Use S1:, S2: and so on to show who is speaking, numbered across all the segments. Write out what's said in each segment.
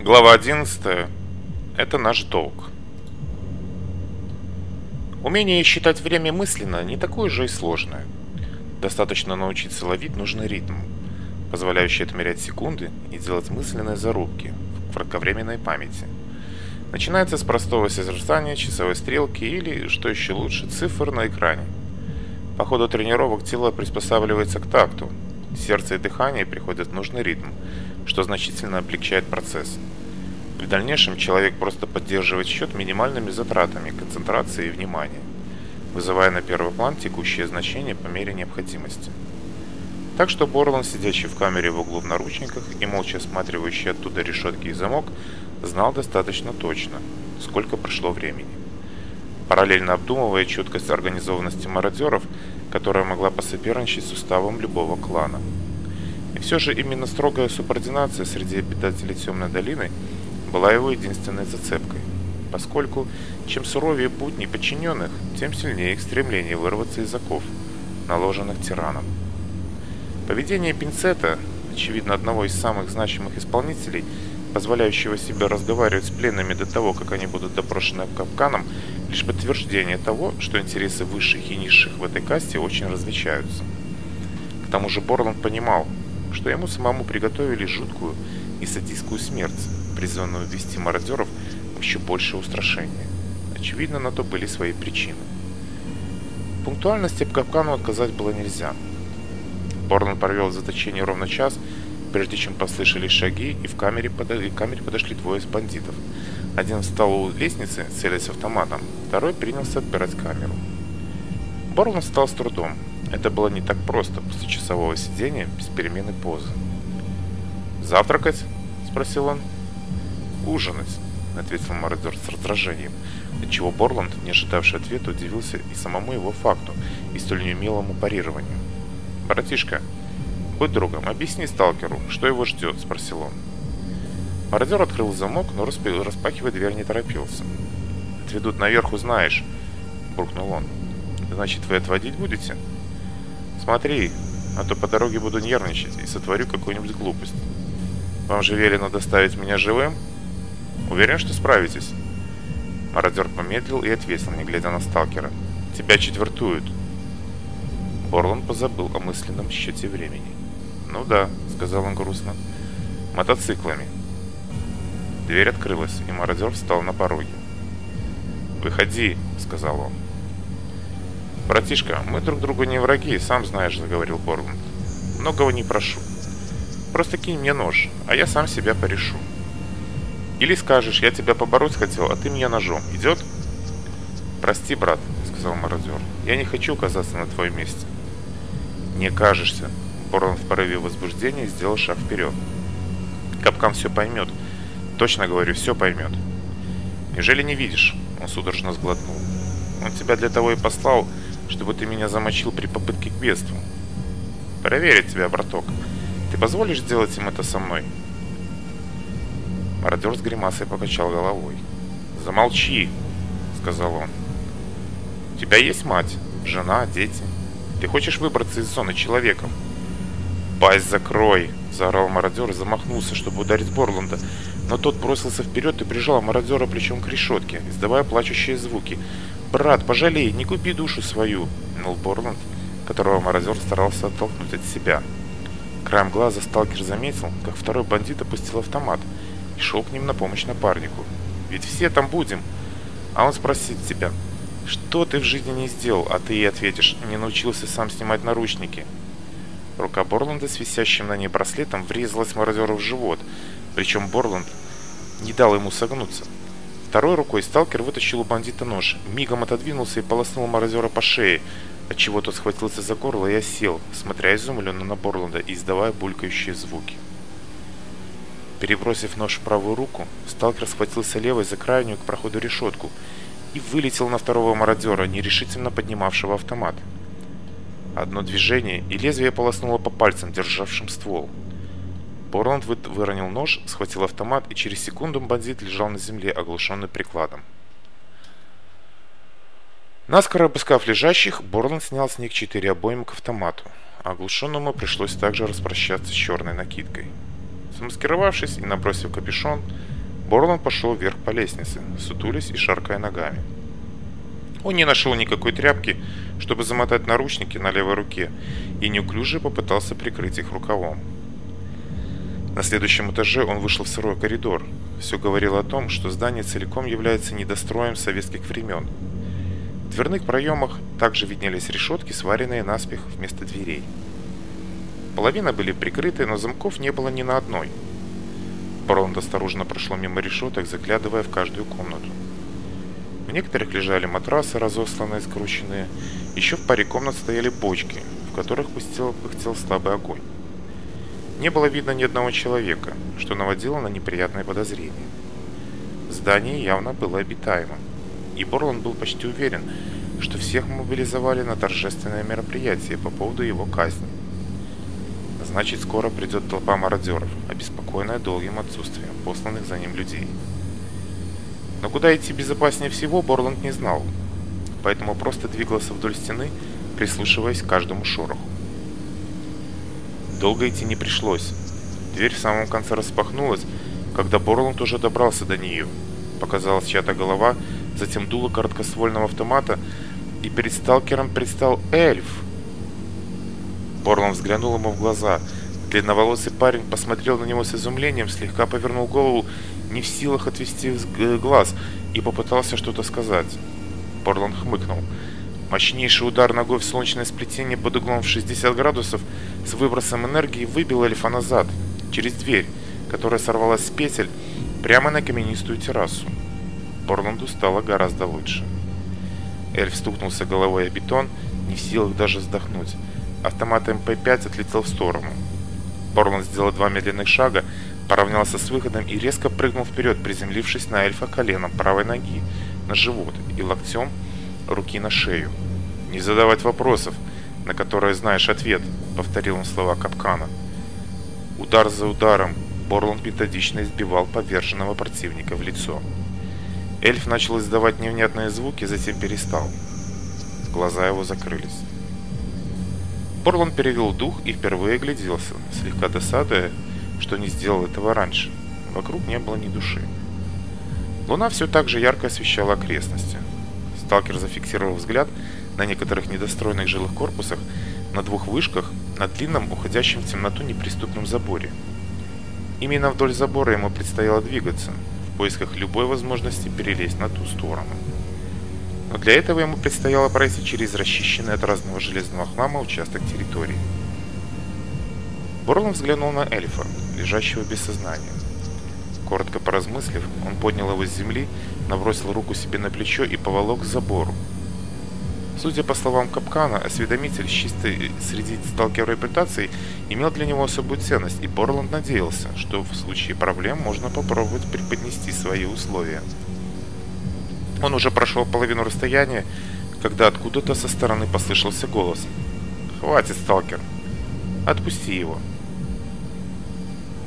S1: Глава 11. Это наш долг. Умение считать время мысленно не такое же и сложное. Достаточно научиться ловить нужный ритм, позволяющий отмерять секунды и делать мысленные зарубки в кратковременной памяти. Начинается с простого созерцания часовой стрелки или, что еще лучше, цифр на экране. По сердце и дыхание приходят в нужный ритм, что значительно облегчает процесс. В дальнейшем человек просто поддерживает счет минимальными затратами концентрации и внимания, вызывая на первый план текущее значение по мере необходимости. Так что Борлан, сидящий в камере в углу в наручниках и молча осматривающий оттуда решетки и замок, знал достаточно точно, сколько прошло времени. Параллельно обдумывая чуткость организованности мародеров – которая могла посоперничать с уставом любого клана. И все же именно строгая субординация среди обитателей Темной долины была его единственной зацепкой, поскольку чем суровее путь неподчиненных, тем сильнее их стремление вырваться из оков, наложенных тираном. Поведение Пинцета, очевидно одного из самых значимых исполнителей – позволяющего себе разговаривать с пленными до того, как они будут допрошены капканом, лишь подтверждение того, что интересы высших и низших в этой касте очень различаются. К тому же Борланд понимал, что ему самому приготовили жуткую и садистскую смерть, призванную ввести мародеров в еще большее устрашение. Очевидно, на то были свои причины. Пунктуальности по капкану отказать было нельзя. Борланд провел в заточении ровно час, прежде чем послышались шаги, и в камере, подо... и к камере подошли двое из бандитов. Один встал у лестницы, целясь автоматом, второй принялся отбирать камеру. Барон встал с трудом. Это было не так просто после часового сидения без перемены позы. «Завтракать?» – спросил он. «Ужинать», – ответил мародер с раздражением, отчего Борланд, не ожидавший ответа, удивился и самому его факту, и столь неумелому парированию. «Братишка», Будь другом, объясни сталкеру, что его ждет, спросил он. Мародер открыл замок, но распахивая дверь не торопился. «Отведут наверх, узнаешь», — буркнул он. «Значит, вы отводить будете?» «Смотри, а то по дороге буду нервничать и сотворю какую-нибудь глупость. Вам же велено доставить меня живым? Уверен, что справитесь?» Мародер помедлил и ответил, не глядя на сталкера. «Тебя четвертуют». Борлан позабыл о мысленном счете времени. Ну да, сказал он грустно. Мотоциклами. Дверь открылась, и мародер встал на пороге. «Выходи», — сказал он. «Братишка, мы друг другу не враги, сам знаешь», — заговорил Борланд. «Многого не прошу. Просто кинь мне нож, а я сам себя порешу. Или скажешь, я тебя побороть хотел, а ты меня ножом. Идет?» «Прости, брат», — сказал мародер. «Я не хочу оказаться на твоем месте». «Не кажешься», Корон в порыве возбуждения сделал шаг вперед. Капкан все поймет. Точно говорю, все поймет. Неужели не видишь? Он судорожно сглотнул. Он тебя для того и послал, чтобы ты меня замочил при попытке к бедству. Проверить тебя, браток. Ты позволишь сделать им это со мной? Мародер с гримасой покачал головой. «Замолчи!» — сказал он. «У тебя есть мать, жена, дети. Ты хочешь выбраться из зоны человеком?» «Пасть закрой!» — заорал мародер и замахнулся, чтобы ударить Борланда. Но тот бросился вперед и прижал мародера плечом к решетке, издавая плачущие звуки. «Брат, пожалей, не купи душу свою!» — ныл Борланд, которого мародер старался оттолкнуть от себя. Краем глаза сталкер заметил, как второй бандит опустил автомат и шел к ним на помощь напарнику. «Ведь все там будем!» А он спросит тебя, «Что ты в жизни Рука Борланда с висящим на ней браслетом врезалась Морозеру в живот, причем Борланд не дал ему согнуться. Второй рукой сталкер вытащил у бандита нож, мигом отодвинулся и полоснул Морозера по шее, отчего тот схватился за горло и осел, смотря изумленно на Борланда и издавая булькающие звуки. Перебросив нож в правую руку, сталкер схватился левой за крайнюю к проходу решетку и вылетел на второго мародера, нерешительно поднимавшего автомат. Одно движение, и лезвие полоснуло по пальцам, державшим ствол. Борланд выронил нож, схватил автомат, и через секунду бандит лежал на земле, оглушенный прикладом. Наскоро обыскав лежащих, Борланд снял с них четыре обоймы к автомату. Оглушенному пришлось также распрощаться с черной накидкой. Замаскировавшись и набросив капюшон, Борланд пошел вверх по лестнице, сутулись и шаркая ногами. Он не нашел никакой тряпки, чтобы замотать наручники на левой руке и неуклюже попытался прикрыть их рукавом. На следующем этаже он вышел в сырой коридор. Все говорило о том, что здание целиком является недостроем советских времен. В дверных проемах также виднелись решетки, сваренные наспех вместо дверей. Половина были прикрыты, но замков не было ни на одной. Барон осторожно прошел мимо решеток, заглядывая в каждую комнату. Некоторых лежали матрасы, разосланные из Еще в паре комнат стояли бочки, в которых пустил, пыхтел слабый огонь. Не было видно ни одного человека, что наводило на неприятное подозрение. Здание явно было обитаемо, и Борланд был почти уверен, что всех мобилизовали на торжественное мероприятие по поводу его казни. Значит, скоро придет толпа мародеров, обеспокоенная долгим отсутствием посланных за ним людей но куда идти безопаснее всего, Борланд не знал, поэтому просто двигался вдоль стены, прислушиваясь к каждому шороху. Долго идти не пришлось. Дверь в самом конце распахнулась, когда Борланд уже добрался до нее. Показалась чья-то голова, затем дуло короткоствольного автомата, и перед сталкером предстал эльф. Борланд взглянул ему в глаза – Бледноволосый парень посмотрел на него с изумлением, слегка повернул голову, не в силах отвести глаз, и попытался что-то сказать. Порлан хмыкнул. Мощнейший удар ногой в солнечное сплетение под углом в 60 градусов с выбросом энергии выбил эльфа назад, через дверь, которая сорвалась с петель, прямо на каменистую террасу. Порланду стало гораздо лучше. Эльф стукнулся головой о бетон, не в силах даже вздохнуть. Автомат МП-5 отлетел в сторону. Борланд сделал два медленных шага, поравнялся с выходом и резко прыгнул вперед, приземлившись на эльфа коленом правой ноги на живот и локтем руки на шею. «Не задавать вопросов, на которые знаешь ответ», — повторил он слова капкана. Удар за ударом Борланд методично избивал поверженного противника в лицо. Эльф начал издавать невнятные звуки, затем перестал. Глаза его закрылись. Борлон перевел дух и впервые огляделся, слегка досадуя, что не сделал этого раньше. Вокруг не было ни души. Луна все так же ярко освещала окрестности. Сталкер зафиксировал взгляд на некоторых недостроенных жилых корпусах, на двух вышках, на длинном, уходящем в темноту неприступном заборе. Именно вдоль забора ему предстояло двигаться, в поисках любой возможности перелезть на ту сторону но для этого ему предстояло пройти через расчищенный от разного железного хлама участок территории. Борлон взглянул на эльфа, лежащего без сознания. Коротко поразмыслив, он поднял его с земли, набросил руку себе на плечо и поволок к забору. Судя по словам Капкана, осведомитель чистой среди сталкер репутации имел для него особую ценность, и Борланд надеялся, что в случае проблем можно попробовать преподнести свои условия. Он уже прошел половину расстояния, когда откуда-то со стороны послышался голос. «Хватит, сталкер! Отпусти его!»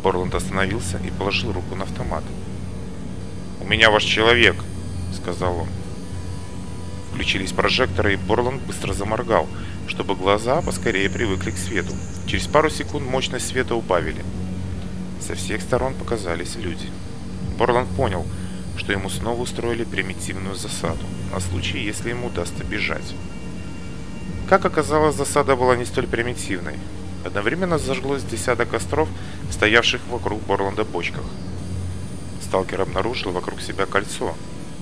S1: Борланд остановился и положил руку на автомат. «У меня ваш человек!» — сказал он. Включились прожекторы, и Борланд быстро заморгал, чтобы глаза поскорее привыкли к свету. Через пару секунд мощность света убавили. Со всех сторон показались люди. Борланд понял — что ему снова устроили примитивную засаду, на случай, если ему удастся бежать. Как оказалось, засада была не столь примитивной. Одновременно зажглось десяток костров, стоявших вокруг Борланда бочках. Сталкер обнаружил вокруг себя кольцо,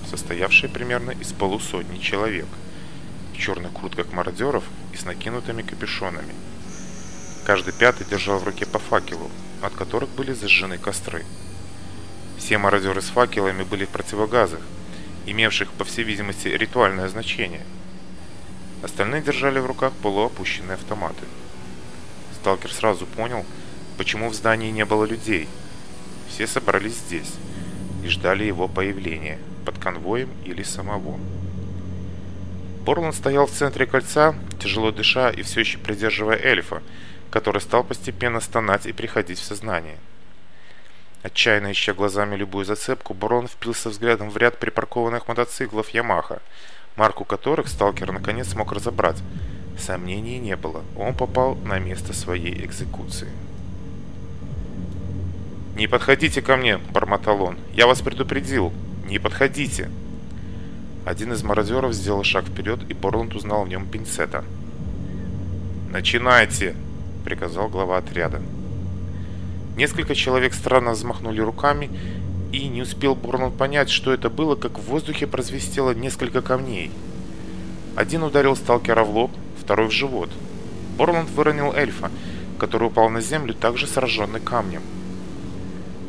S1: состоявшее примерно из полусотни человек, в черных куртках мародеров и с накинутыми капюшонами. Каждый пятый держал в руке по факелу, от которых были зажжены костры. Все разоры с факелами были в противогазах, имевших, по всей видимости, ритуальное значение. Остальные держали в руках полуопущенные автоматы. Сталкер сразу понял, почему в здании не было людей. Все собрались здесь и ждали его появления, под конвоем или самого. Борланд стоял в центре кольца, тяжело дыша и все еще придерживая эльфа, который стал постепенно стонать и приходить в сознание отчаянно ища глазами любую зацепку, барон впился взглядом в ряд припаркованных мотоциклов «Ямаха», марку которых сталкер наконец смог разобрать. Сомнений не было, он попал на место своей экзекуции. «Не подходите ко мне!» – бормотал он. «Я вас предупредил! Не подходите!» Один из мародеров сделал шаг вперед, и Борланд узнал в нем пинцета. «Начинайте!» – приказал глава отряда. Несколько человек странно взмахнули руками, и не успел Борнелл понять, что это было, как в воздухе прозвестело несколько камней. Один ударил сталкера в лоб, второй в живот. Борланд выронил эльфа, который упал на землю, также сраженный камнем.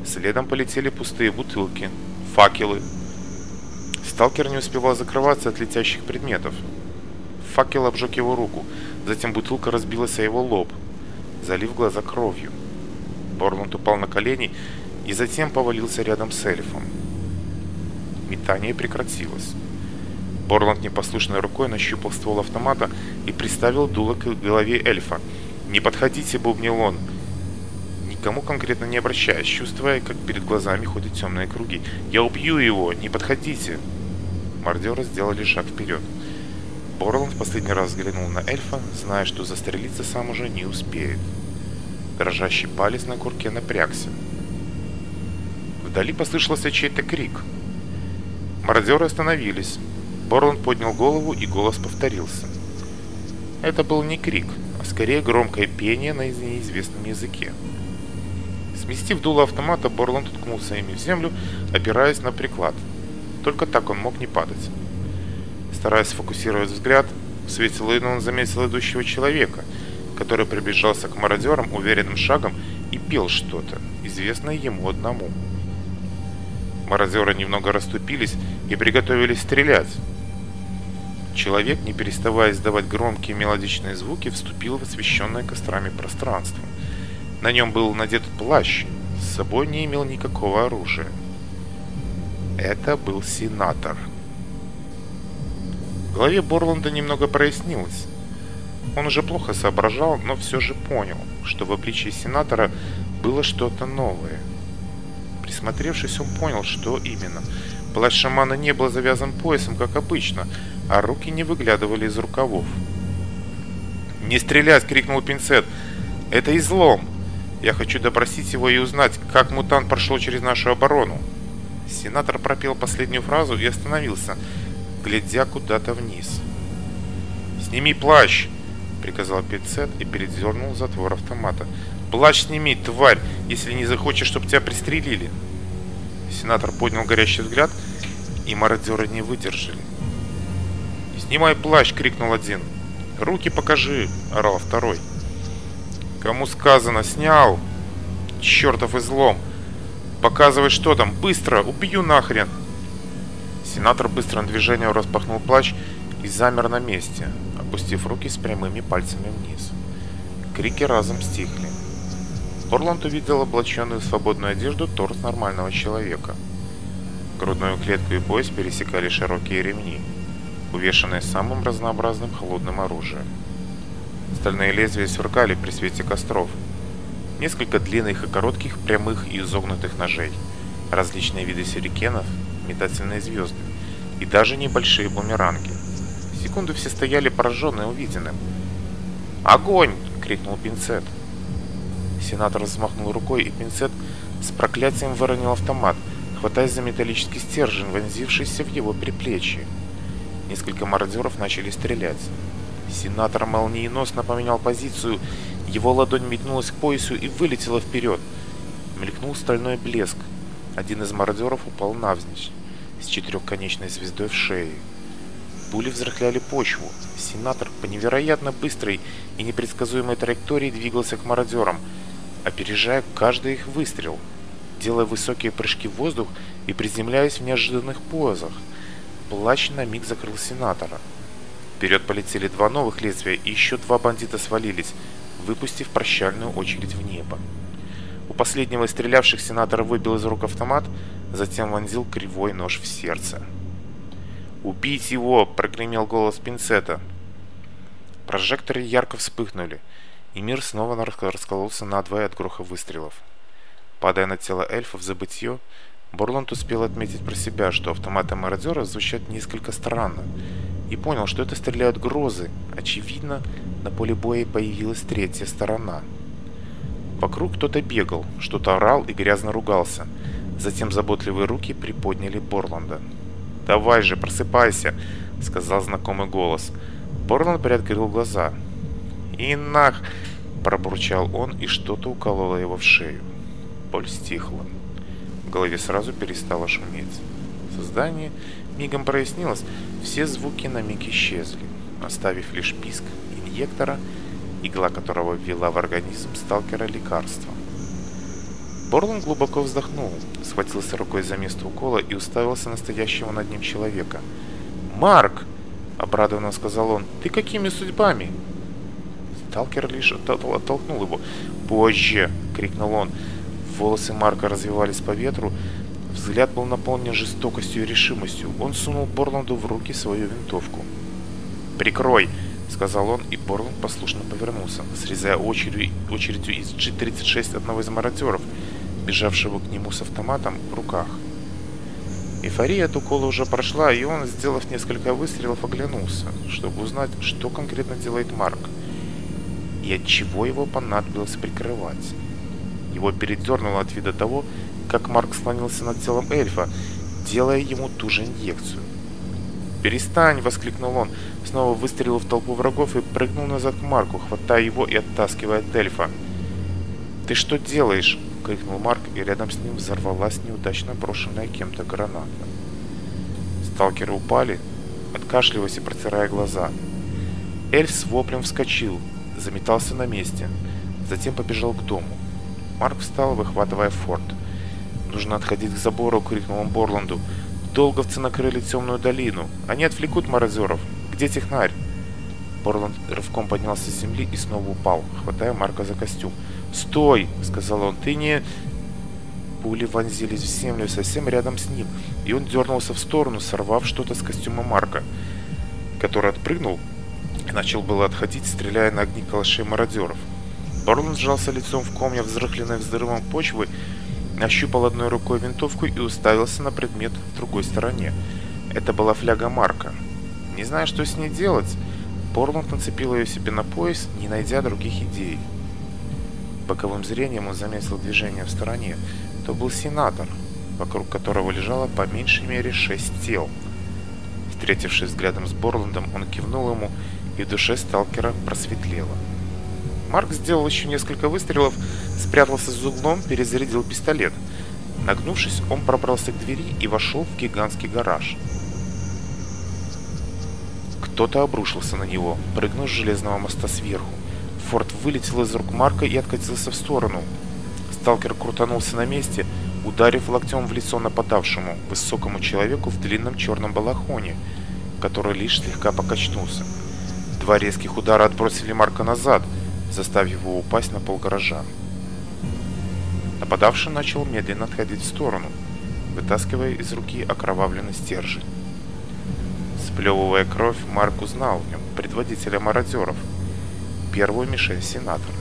S1: Следом полетели пустые бутылки, факелы. Сталкер не успевал закрываться от летящих предметов. Факел обжег его руку, затем бутылка разбилась о его лоб, залив глаза кровью. Борлон упал на колени и затем повалился рядом с эльфом. Метание прекратилось. Борланд непослушной рукой нащупал ствол автомата и приставил дуло к голове эльфа. «Не подходите!» — бубнил он. Никому конкретно не обращаясь, чувствуя, как перед глазами ходят темные круги. «Я убью его! Не подходите!» Мордеры сделали шаг вперед. Борланд в последний раз взглянул на эльфа, зная, что застрелиться сам уже не успеет дрожащий палец на курке напрягся. Вдали послышался чей-то крик. Мародеры остановились. Борланд поднял голову, и голос повторился. Это был не крик, а скорее громкое пение на неизвестном языке. Сместив дуло автомата, Борланд уткнулся ими в землю, опираясь на приклад. Только так он мог не падать. Стараясь сфокусировать взгляд, в свете луны он заметил идущего человека — который приближался к мародерам уверенным шагом и пел что-то, известное ему одному. Мародеры немного расступились и приготовились стрелять. Человек, не переставая издавать громкие мелодичные звуки, вступил в освещенное кострами пространство. На нем был надет плащ, с собой не имел никакого оружия. Это был сенатор. В голове Борланда немного прояснилось. Он уже плохо соображал, но все же понял, что в обличии сенатора было что-то новое. Присмотревшись, он понял, что именно. Плащ шамана не был завязан поясом, как обычно, а руки не выглядывали из рукавов. «Не стрелять!» — крикнул пинцет. «Это излом! Я хочу допросить его и узнать, как мутант прошел через нашу оборону!» Сенатор пропел последнюю фразу и остановился, глядя куда-то вниз. «Сними плащ!» приказал Пиццет и передернул затвор автомата. «Плащ сними, тварь, если не захочешь, чтобы тебя пристрелили!» Сенатор поднял горящий взгляд, и мародеры не выдержали. «Снимай плащ!» — крикнул один. «Руки покажи!» — орал второй. «Кому сказано, снял!» «Чертов излом! Показывай, что там! Быстро! Убью нахрен!» Сенатор быстрым движением распахнул плащ и замер на месте опустив руки с прямыми пальцами вниз. Крики разом стихли. Орланд увидел облаченную в свободную одежду торт нормального человека. Грудную клетку и пояс пересекали широкие ремни, увешанные самым разнообразным холодным оружием. Стальные лезвия сверкали при свете костров. Несколько длинных и коротких, прямых и изогнутых ножей, различные виды сюрикенов, метательные звезды и даже небольшие бумеранги секунду все стояли пораженные увиденным. «Огонь!» — крикнул Пинцет. Сенатор взмахнул рукой, и Пинцет с проклятием выронил автомат, хватаясь за металлический стержень, вонзившийся в его приплечье. Несколько мародеров начали стрелять. Сенатор молниеносно поменял позицию, его ладонь метнулась к поясу и вылетела вперед. Мелькнул стальной блеск. Один из мародеров упал навзничь с четырехконечной звездой в шее. Пули взрыхляли почву. Сенатор по невероятно быстрой и непредсказуемой траектории двигался к мародерам, опережая каждый их выстрел, делая высокие прыжки в воздух и приземляясь в неожиданных позах. Плащ на миг закрыл сенатора. Вперед полетели два новых лезвия, и еще два бандита свалились, выпустив прощальную очередь в небо. У последнего из стрелявших сенатор выбил из рук автомат, затем вонзил Убить его!» – прогремел голос пинцета. Прожекторы ярко вспыхнули, и мир снова раскололся надвое от гроха выстрелов. Падая на тело эльфа в забытье, Борланд успел отметить про себя, что автоматы мародера звучат несколько странно, и понял, что это стреляют грозы. Очевидно, на поле боя появилась третья сторона. Вокруг кто-то бегал, что-то орал и грязно ругался. Затем заботливые руки приподняли Борланда. «Давай же, просыпайся!» — сказал знакомый голос. Борланд приоткрыл глаза. «Инах!» — пробурчал он, и что-то укололо его в шею. Боль стихла. В голове сразу перестало шуметь. Создание мигом прояснилось, все звуки на миг исчезли, оставив лишь писк инъектора, игла которого ввела в организм сталкера лекарством. Борлон глубоко вздохнул, схватился рукой за место укола и уставился настоящего над ним человека. «Марк!» — обрадованно сказал он. «Ты какими судьбами?» Сталкер лишь оттолкнул его. «Позже!» — крикнул он. Волосы Марка развивались по ветру. Взгляд был наполнен жестокостью и решимостью. Он сунул Борланду в руки свою винтовку. «Прикрой!» — сказал он, и Борланд послушно повернулся, срезая очередью, очередью из G-36 одного из мародеров — бежавшего к нему с автоматом в руках. Эйфория от укола уже прошла, и он, сделав несколько выстрелов, оглянулся, чтобы узнать, что конкретно делает Марк, и от чего его понадобилось прикрывать. Его передернуло от вида того, как Марк склонился над телом эльфа, делая ему ту же инъекцию. «Перестань!» — воскликнул он, снова выстрелил в Борланд рывком поднялся с земли и снова упал, хватая Марка за костюм. «Стой!» — сказал он. «Ты не...» Пули вонзились в землю совсем рядом с ним, и он дернулся в сторону, сорвав что-то с костюма Марка, который отпрыгнул и начал было отходить, стреляя на огни калашей мародеров. Борланд сжался лицом в комья, взрыхленной взрывом почвы, ощупал одной рукой винтовку и уставился на предмет в другой стороне. Это была фляга Марка. Не зная, что с ней делать, Порнутон нацепил ее себе на пояс, не найдя других идей. Боковым зрением он заметил движение в стороне. То был сенатор, вокруг которого лежало по меньшей мере шесть тел. Встретившись взглядом с Борландом, он кивнул ему, и в душе сталкера просветлело. Марк сделал еще несколько выстрелов, спрятался за углом, перезарядил пистолет. Нагнувшись, он пробрался к двери и вошел в гигантский гараж. Кто-то обрушился на него, прыгнув с железного моста сверху. Форд вылетел из рук Марка и откатился в сторону. Сталкер крутанулся на месте, ударив локтем в лицо нападавшему, высокому человеку в длинном черном балахоне, который лишь слегка покачнулся. Два резких удара отбросили Марка назад, заставив его упасть на пол гаража. Нападавший начал медленно отходить в сторону, вытаскивая из руки окровавленный стержень. Сплевывая кровь, Марк узнал в нем предводителя мародеров, первую мишель сенатора.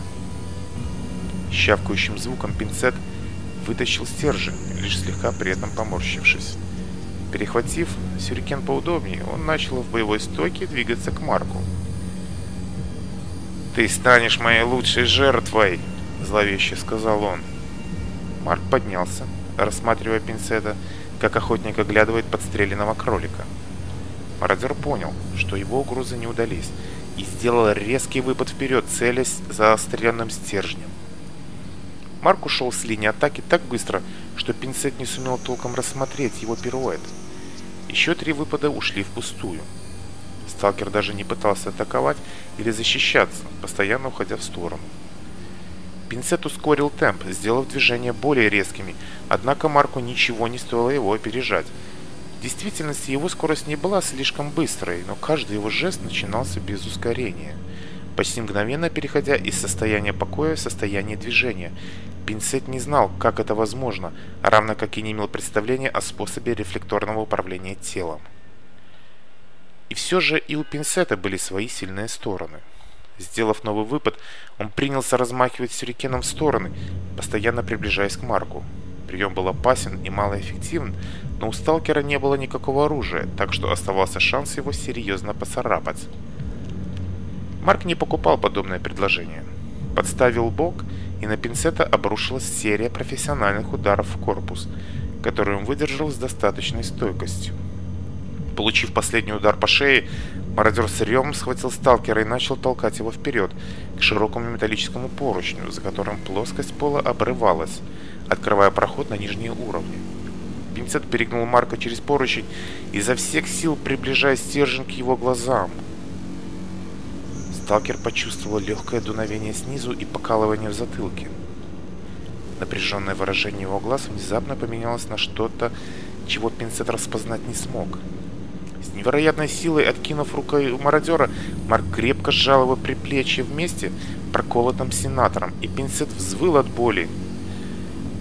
S1: Щавкающим звуком пинцет вытащил стержень, лишь слегка при этом поморщившись. Перехватив сюрикен поудобнее, он начал в боевой стойке двигаться к Марку. «Ты станешь моей лучшей жертвой!» – зловеще сказал он. Марк поднялся, рассматривая пинцета, как охотник оглядывает подстреленного кролика – Мародер понял, что его угрозы не удались, и сделал резкий выпад вперед, целясь заостренным стержнем. Марк ушел с линии атаки так быстро, что пинцет не сумел толком рассмотреть его пируэт. Еще три выпада ушли впустую. Сталкер даже не пытался атаковать или защищаться, постоянно уходя в сторону. Пинцет ускорил темп, сделав движения более резкими, однако Марку ничего не стоило его опережать – действительности его скорость не была слишком быстрой, но каждый его жест начинался без ускорения. Почти мгновенно переходя из состояния покоя в состояние движения. Пинцет не знал, как это возможно, равно как и не имел представления о способе рефлекторного управления телом. И все же и у пинцета были свои сильные стороны. Сделав новый выпад, он принялся размахивать сюрикеном в стороны, постоянно приближаясь к Марку. Прием был опасен и малоэффективен, но у сталкера не было никакого оружия, так что оставался шанс его серьезно поцарапать. Марк не покупал подобное предложение. Подставил бок, и на пинцета обрушилась серия профессиональных ударов в корпус, которую он выдержал с достаточной стойкостью. Получив последний удар по шее, мародер с сырьем схватил сталкера и начал толкать его вперед, к широкому металлическому поручню, за которым плоскость пола обрывалась – открывая проход на нижние уровни. Пинцет перегнул Марка через поручень, изо всех сил приближая стержень к его глазам. Сталкер почувствовал легкое дуновение снизу и покалывание в затылке. Напряженное выражение его глаз внезапно поменялось на что-то, чего Пинцет распознать не смог. С невероятной силой откинув рукой у мародера, Марк крепко сжал его плечи вместе проколотым сенатором, и Пинцет взвыл от боли,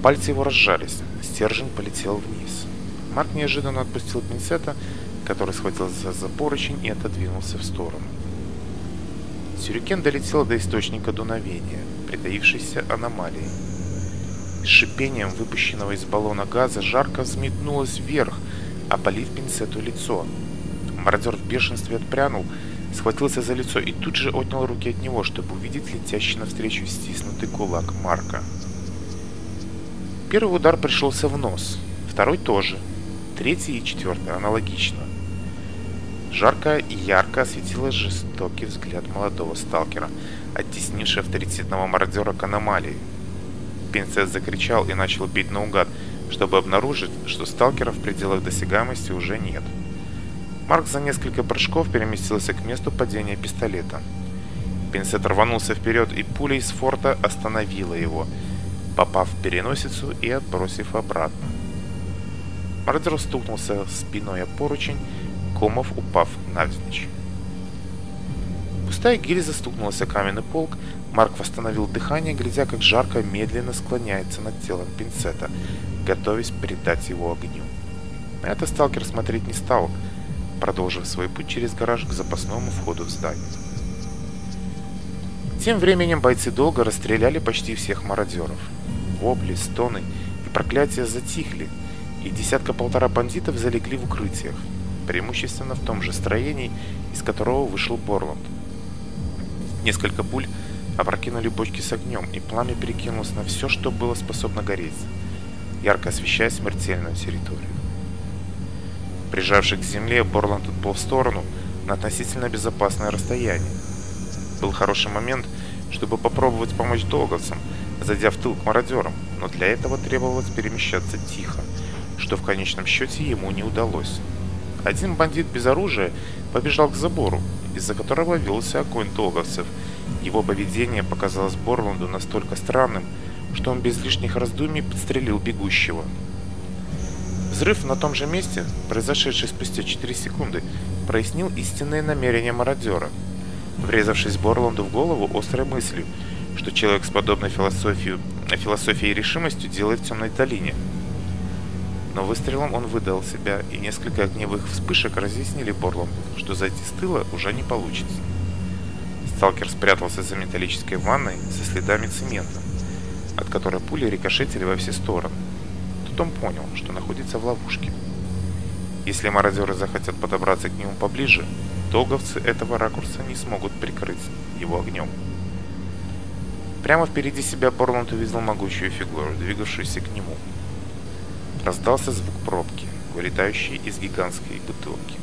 S1: Пальцы его разжались. Стержень полетел вниз. Марк неожиданно отпустил пинцета, который схватился за поручень и отодвинулся в сторону. Сюрикен долетел до источника дуновения, притаившейся аномалии. С шипением выпущенного из баллона газа жарко взметнулось вверх, опалив пинцету лицо. Мародер в бешенстве отпрянул, схватился за лицо и тут же отнял руки от него, чтобы увидеть летящий навстречу стиснутый кулак Марка. Первый удар пришелся в нос, второй тоже, третий и четвертый аналогично. Жарко и ярко осветило жестокий взгляд молодого сталкера, оттеснивший авторитетного мародера к аномалии. Пинцет закричал и начал бить наугад, чтобы обнаружить, что сталкера в пределах досягаемости уже нет. Марк за несколько прыжков переместился к месту падения пистолета. Пинцет рванулся вперед, и пуля из форта остановила его – попав в переносицу и отбросив обратно. Мардер стукнулся спиной о поручень, Комов упав навзничь. Пустая гильза стукнулась о каменный полк, Марк восстановил дыхание, глядя, как жарко медленно склоняется над телом пинцета, готовясь передать его огню. На это сталкер смотреть не стал, продолжив свой путь через гараж к запасному входу в здание. Тем временем бойцы долго расстреляли почти всех мародеров. Вопли, стоны и проклятия затихли, и десятка-полтора бандитов залегли в укрытиях, преимущественно в том же строении, из которого вышел Борланд. Несколько пуль опрокинули бочки с огнем, и пламя перекинулось на все, что было способно гореть, ярко освещая смертельную территорию. Прижавшись к земле, Борланд отплыл в сторону на относительно безопасное расстояние, был хороший момент, чтобы попробовать помочь Договцам, зайдя в тыл к мародерам, но для этого требовалось перемещаться тихо, что в конечном счете ему не удалось. Один бандит без оружия побежал к забору, из-за которого велся огонь Договцев. Его поведение показалось Борланду настолько странным, что он без лишних раздумий подстрелил бегущего. Взрыв на том же месте, произошедший спустя 4 секунды, прояснил истинные намерения мародера – врезавшись Борланду в голову острой мыслью, что человек с подобной философией, философией и решимостью делает в темной долине. Но выстрелом он выдал себя, и несколько огневых вспышек разъяснили Борланду, что зайти с тыла уже не получится. Сталкер спрятался за металлической ванной со следами цемента, от которой пули рикошетили во все стороны. Тут он понял, что находится в ловушке. Если мародеры захотят подобраться к нему поближе, Итоговцы этого ракурса не смогут прикрыть его огнем. Прямо впереди себя Борланд увидел могучую фигуру, двигавшуюся к нему. Раздался звук пробки, вылетающей из гигантской бутылки.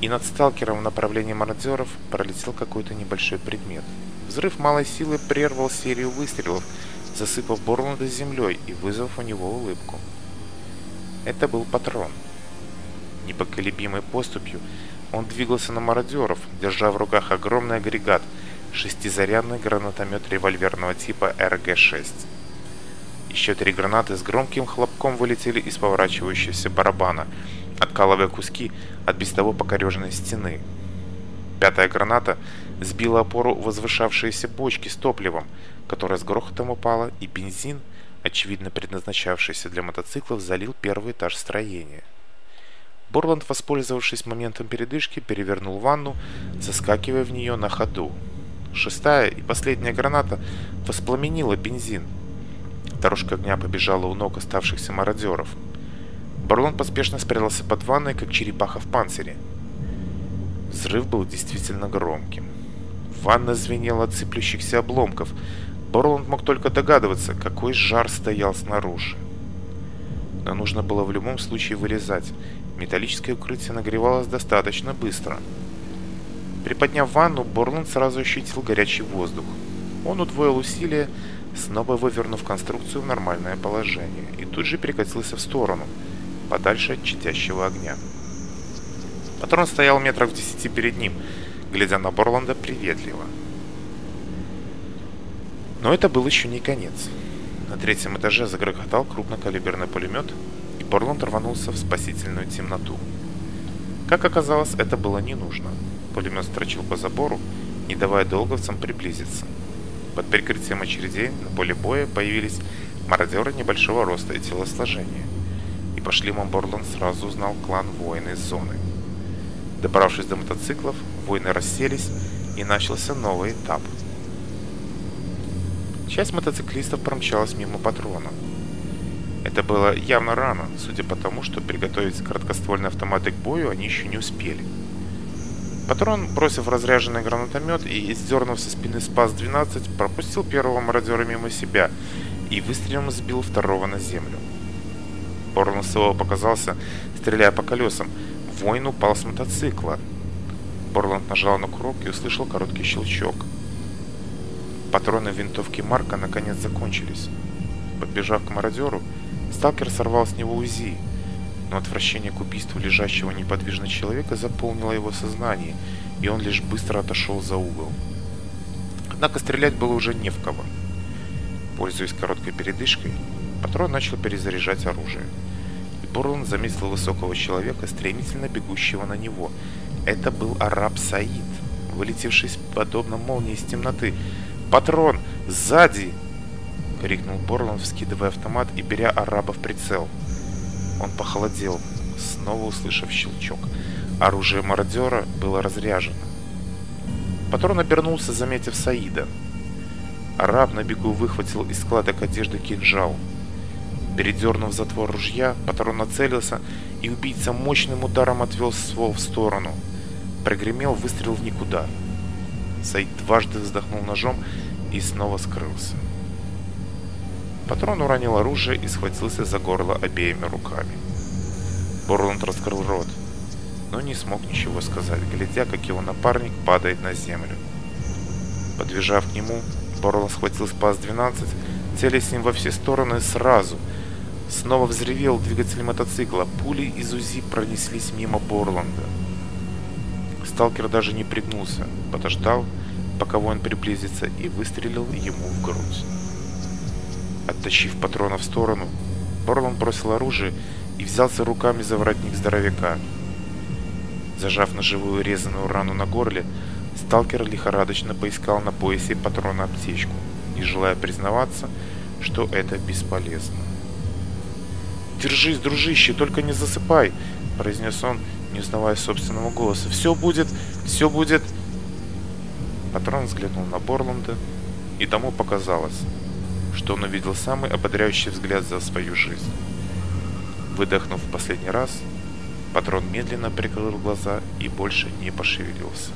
S1: И над сталкером в направлении мародеров пролетел какой-то небольшой предмет. Взрыв малой силы прервал серию выстрелов, засыпав Борланда землей и вызвав у него улыбку. Это был патрон. Непоколебимой поступью он двигался на мародеров, держа в руках огромный агрегат, шестизарядный гранатомет револьверного типа РГ-6. Еще три гранаты с громким хлопком вылетели из поворачивающегося барабана, откалывая куски от без того покореженной стены. Пятая граната сбила опору возвышавшиеся бочки с топливом, которая с грохотом упала, и бензин, очевидно предназначавшийся для мотоциклов, залил первый этаж строения. Борланд, воспользовавшись моментом передышки, перевернул ванну, заскакивая в нее на ходу. Шестая и последняя граната воспламенила бензин. Дорожка огня побежала у ног оставшихся мародеров. Борланд поспешно спрятался под ванной, как черепаха в панцире. Взрыв был действительно громким. Ванна звенела от цеплящихся обломков. Борланд мог только догадываться, какой жар стоял снаружи. Но нужно было в любом случае вырезать, Металлическое укрытие нагревалось достаточно быстро. Приподняв ванну, Борланд сразу ощутил горячий воздух. Он удвоил усилия, снова вывернув конструкцию в нормальное положение, и тут же перекатился в сторону, подальше от читящего огня. Патрон стоял метров в десяти перед ним, глядя на Борланда приветливо. Но это был еще не конец. На третьем этаже загрохотал крупнокалиберный пулемет, Барлон рванулся в спасительную темноту. Как оказалось, это было не нужно. Пулемет строчил по забору, не давая долговцам приблизиться. Под прикрытием очередей на поле боя появились мародеры небольшого роста и телосложения. И по шлемам Борланд сразу узнал клан воины из зоны. Добравшись до мотоциклов, воины расселись, и начался новый этап. Часть мотоциклистов промчалась мимо патрона – это было явно рано, судя по тому, что приготовить краткоствольный автоматы к бою они еще не успели. Патрон, бросив разряженный гранатомет и, издернув со спины Спас-12, пропустил первого мародера мимо себя и выстрелом сбил второго на землю. Порно СО показался, стреляя по колесам. Воин упал с мотоцикла. Борланд нажал на курок и услышал короткий щелчок. Патроны винтовки Марка наконец закончились. Подбежав к мародеру, Сталкер сорвал с него УЗИ, но отвращение к убийству лежащего неподвижно человека заполнило его сознание, и он лишь быстро отошел за угол. Однако стрелять было уже не в кого. Пользуясь короткой передышкой, патрон начал перезаряжать оружие. И Борланд заметил высокого человека, стремительно бегущего на него. Это был араб Саид, вылетевший подобно молнии из темноты. «Патрон! Сзади!» крикнул Борлон, вскидывая автомат и беря араба в прицел. Он похолодел, снова услышав щелчок. Оружие мародера было разряжено. Патрон обернулся, заметив Саида. Араб на бегу выхватил из складок одежды кинжал. Передернув затвор ружья, патрон нацелился, и убийца мощным ударом отвел ствол в сторону. Прогремел выстрел в никуда. Саид дважды вздохнул ножом и снова скрылся. Патрон уронил оружие и схватился за горло обеими руками. Борланд раскрыл рот, но не смог ничего сказать, глядя, как его напарник падает на землю. Подбежав к нему, Борланд схватил СПАС-12, целясь им во все стороны сразу. Снова взревел двигатель мотоцикла, пули из УЗИ пронеслись мимо Борланда. Сталкер даже не пригнулся, подождал, пока воин приблизится, и оттащив патрона в сторону, Барлон бросил оружие и взялся руками за воротник здоровяка. Зажав на живую резаную рану на горле, сталкер лихорадочно поискал на поясе патрона аптечку, не желая признаваться, что это бесполезно. «Держись, дружище, только не засыпай!» – произнес он, не узнавая собственного голоса. «Все будет, все будет!» Патрон взглянул на Борланда, и тому показалось – что он увидел самый ободряющий взгляд за свою жизнь. Выдохнув в последний раз, патрон медленно прикрыл глаза и больше не пошевелился.